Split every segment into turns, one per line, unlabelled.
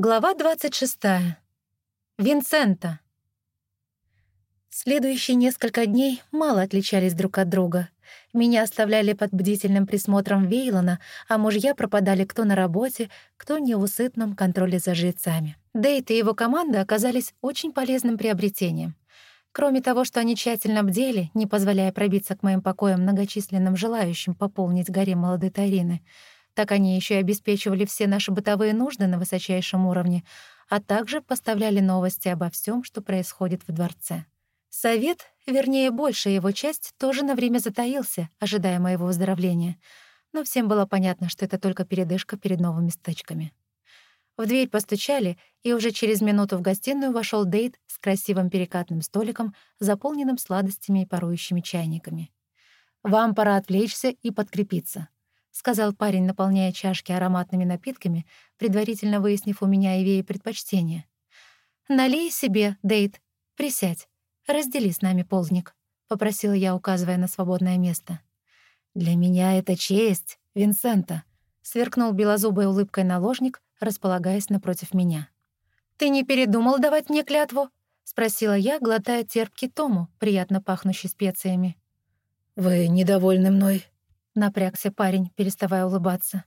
Глава 26. Винсента. Следующие несколько дней мало отличались друг от друга. Меня оставляли под бдительным присмотром Вейлона, а мужья пропадали кто на работе, кто в неусыпном контроле за жрецами. Дейт и его команда оказались очень полезным приобретением. Кроме того, что они тщательно бдели, не позволяя пробиться к моим покоям многочисленным желающим пополнить горе молодой Тарины — так они еще и обеспечивали все наши бытовые нужды на высочайшем уровне, а также поставляли новости обо всем, что происходит в дворце. Совет, вернее, большая его часть, тоже на время затаился, ожидая моего выздоровления. Но всем было понятно, что это только передышка перед новыми стычками. В дверь постучали, и уже через минуту в гостиную вошел Дейт с красивым перекатным столиком, заполненным сладостями и парующими чайниками. «Вам пора отвлечься и подкрепиться», сказал парень, наполняя чашки ароматными напитками, предварительно выяснив у меня Ивеи предпочтения. «Налей себе, Дейт. Присядь. Раздели с нами полдник», — попросила я, указывая на свободное место. «Для меня это честь, Винсента», — сверкнул белозубой улыбкой наложник, располагаясь напротив меня. «Ты не передумал давать мне клятву?» — спросила я, глотая терпкий тому, приятно пахнущий специями.
«Вы недовольны мной?»
Напрягся парень, переставая улыбаться.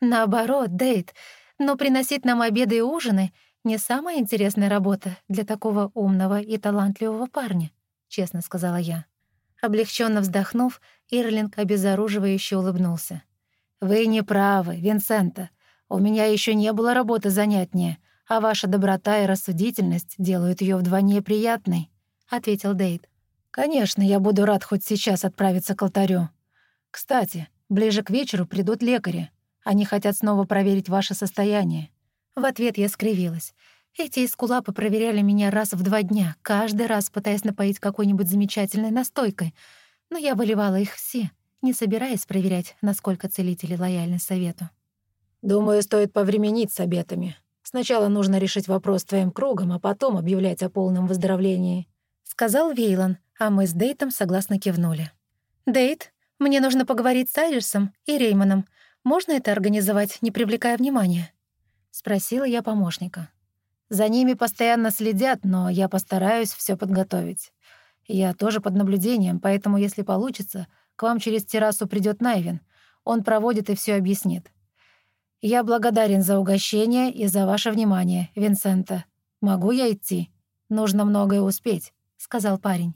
«Наоборот, Дейт, но приносить нам обеды и ужины — не самая интересная работа для такого умного и талантливого парня», — честно сказала я. Облегченно вздохнув, Ирлинг обезоруживающе улыбнулся. «Вы не правы, Винсента. У меня еще не было работы занятнее, а ваша доброта и рассудительность делают ее вдвойне приятной», — ответил Дейт. «Конечно, я буду рад хоть сейчас отправиться к алтарю. Кстати, ближе к вечеру придут лекари. Они хотят снова проверить ваше состояние». В ответ я скривилась. Эти эскулапы проверяли меня раз в два дня, каждый раз пытаясь напоить какой-нибудь замечательной настойкой. Но я выливала их все, не собираясь проверять, насколько целители лояльны совету.
«Думаю, стоит повременить с обетами. Сначала нужно решить вопрос с твоим кругом, а потом объявлять о полном выздоровлении», —
сказал Вейлон, а мы с Дейтом согласно кивнули. «Дейт, мне нужно поговорить с Айрисом и Реймоном. Можно это организовать, не привлекая внимания?» — спросила я помощника.
«За ними постоянно следят, но я постараюсь все подготовить. Я тоже под наблюдением, поэтому, если получится, к вам через террасу придет Найвин. Он проводит и все объяснит. Я благодарен за угощение и за ваше внимание, Винсента. Могу я идти? Нужно многое успеть», — сказал парень.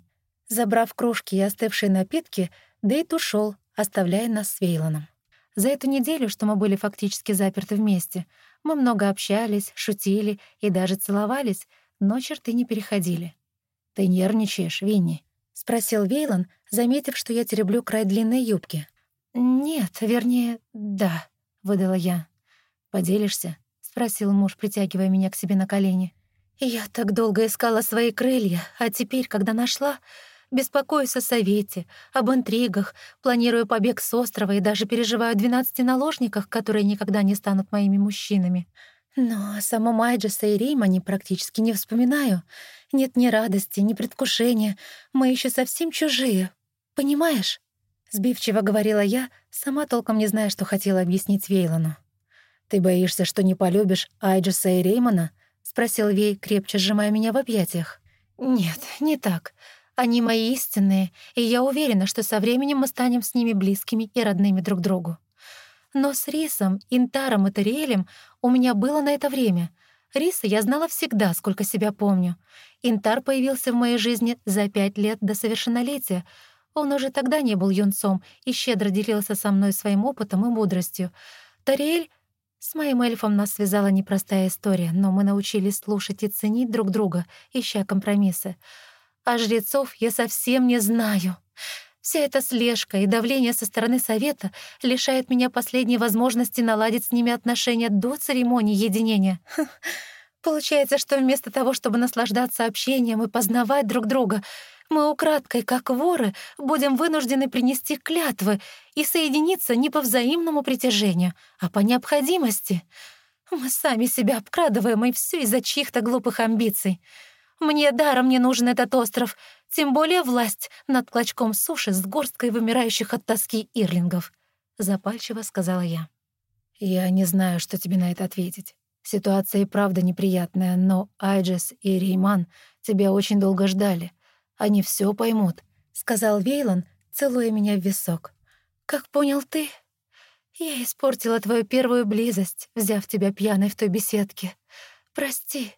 Забрав кружки и остывшие напитки, Дейт ушел, оставляя нас с Вейлоном. За эту неделю, что мы были фактически заперты вместе, мы много общались, шутили и даже целовались, но черты не переходили.
«Ты нервничаешь, Винни?»
— спросил Вейлон, заметив, что я тереблю край длинной юбки. «Нет, вернее, да», — выдала я.
«Поделишься?»
— спросил муж, притягивая меня к себе на колени. «Я так долго искала свои крылья, а теперь, когда нашла, Беспокоюсь о совете, об интригах, планирую побег с острова и даже переживаю о двенадцати наложниках, которые никогда не станут моими мужчинами. Но о самом Айджеса и Реймане практически не вспоминаю. Нет ни радости, ни предвкушения. Мы еще совсем чужие. Понимаешь?» Сбивчиво говорила я, сама толком не зная, что хотела объяснить Вейлону.
«Ты боишься, что не полюбишь Айджеса и Реймана?» — спросил Вей, крепче сжимая меня в объятиях.
«Нет, не так. Они мои истинные, и я уверена, что со временем мы станем с ними близкими и родными друг другу. Но с Рисом, Интаром и Тариэлем у меня было на это время. Риса я знала всегда, сколько себя помню. Интар появился в моей жизни за пять лет до совершеннолетия. Он уже тогда не был юнцом и щедро делился со мной своим опытом и мудростью. Тариэль... С моим эльфом нас связала непростая история, но мы научились слушать и ценить друг друга, ища компромиссы. А жрецов я совсем не знаю. Вся эта слежка и давление со стороны совета лишает меня последней возможности наладить с ними отношения до церемонии единения. Получается, что вместо того, чтобы наслаждаться общением и познавать друг друга, мы украдкой, как воры, будем вынуждены принести клятвы и соединиться не по взаимному притяжению, а по необходимости. Мы сами себя обкрадываем, и все из-за чьих-то глупых амбиций. Мне даром не нужен этот остров, тем более власть над клочком суши с горсткой вымирающих от тоски ирлингов», — запальчиво сказала я.
«Я не знаю, что тебе на это ответить», — Ситуация и правда неприятная, но Айджес и Рейман тебя очень долго ждали. Они все поймут», —
сказал Вейлон, целуя меня в висок. «Как понял ты? Я испортила твою первую близость, взяв тебя пьяной в той беседке. Прости,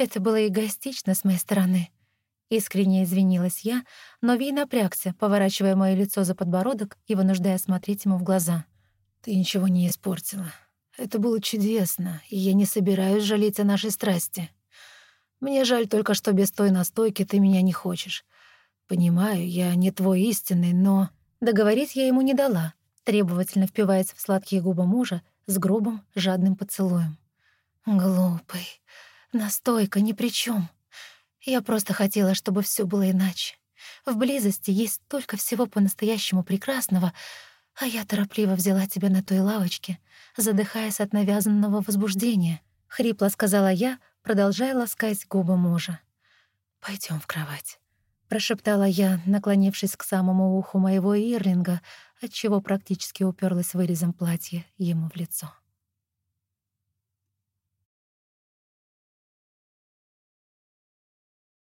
это было эгоистично с моей стороны». Искренне извинилась я, но Вей напрягся, поворачивая мое лицо за подбородок и вынуждая смотреть ему в глаза.
«Ты ничего не испортила. Это было чудесно, и я не собираюсь жалеть о нашей страсти. Мне жаль только, что без той настойки ты меня не хочешь. Понимаю, я не твой истинный, но...»
Договорить я ему не дала, требовательно впиваясь в сладкие губы мужа с грубым, жадным поцелуем. «Глупый. Настойка ни при чем. Я просто хотела, чтобы все было иначе. В близости есть столько всего по-настоящему прекрасного, а я торопливо взяла тебя на той лавочке, задыхаясь от навязанного возбуждения», — хрипло сказала я, продолжая ласкать губы мужа. Пойдем в кровать», — прошептала я, наклонившись к самому уху моего Ирлинга, отчего практически уперлась вырезом платья ему в лицо.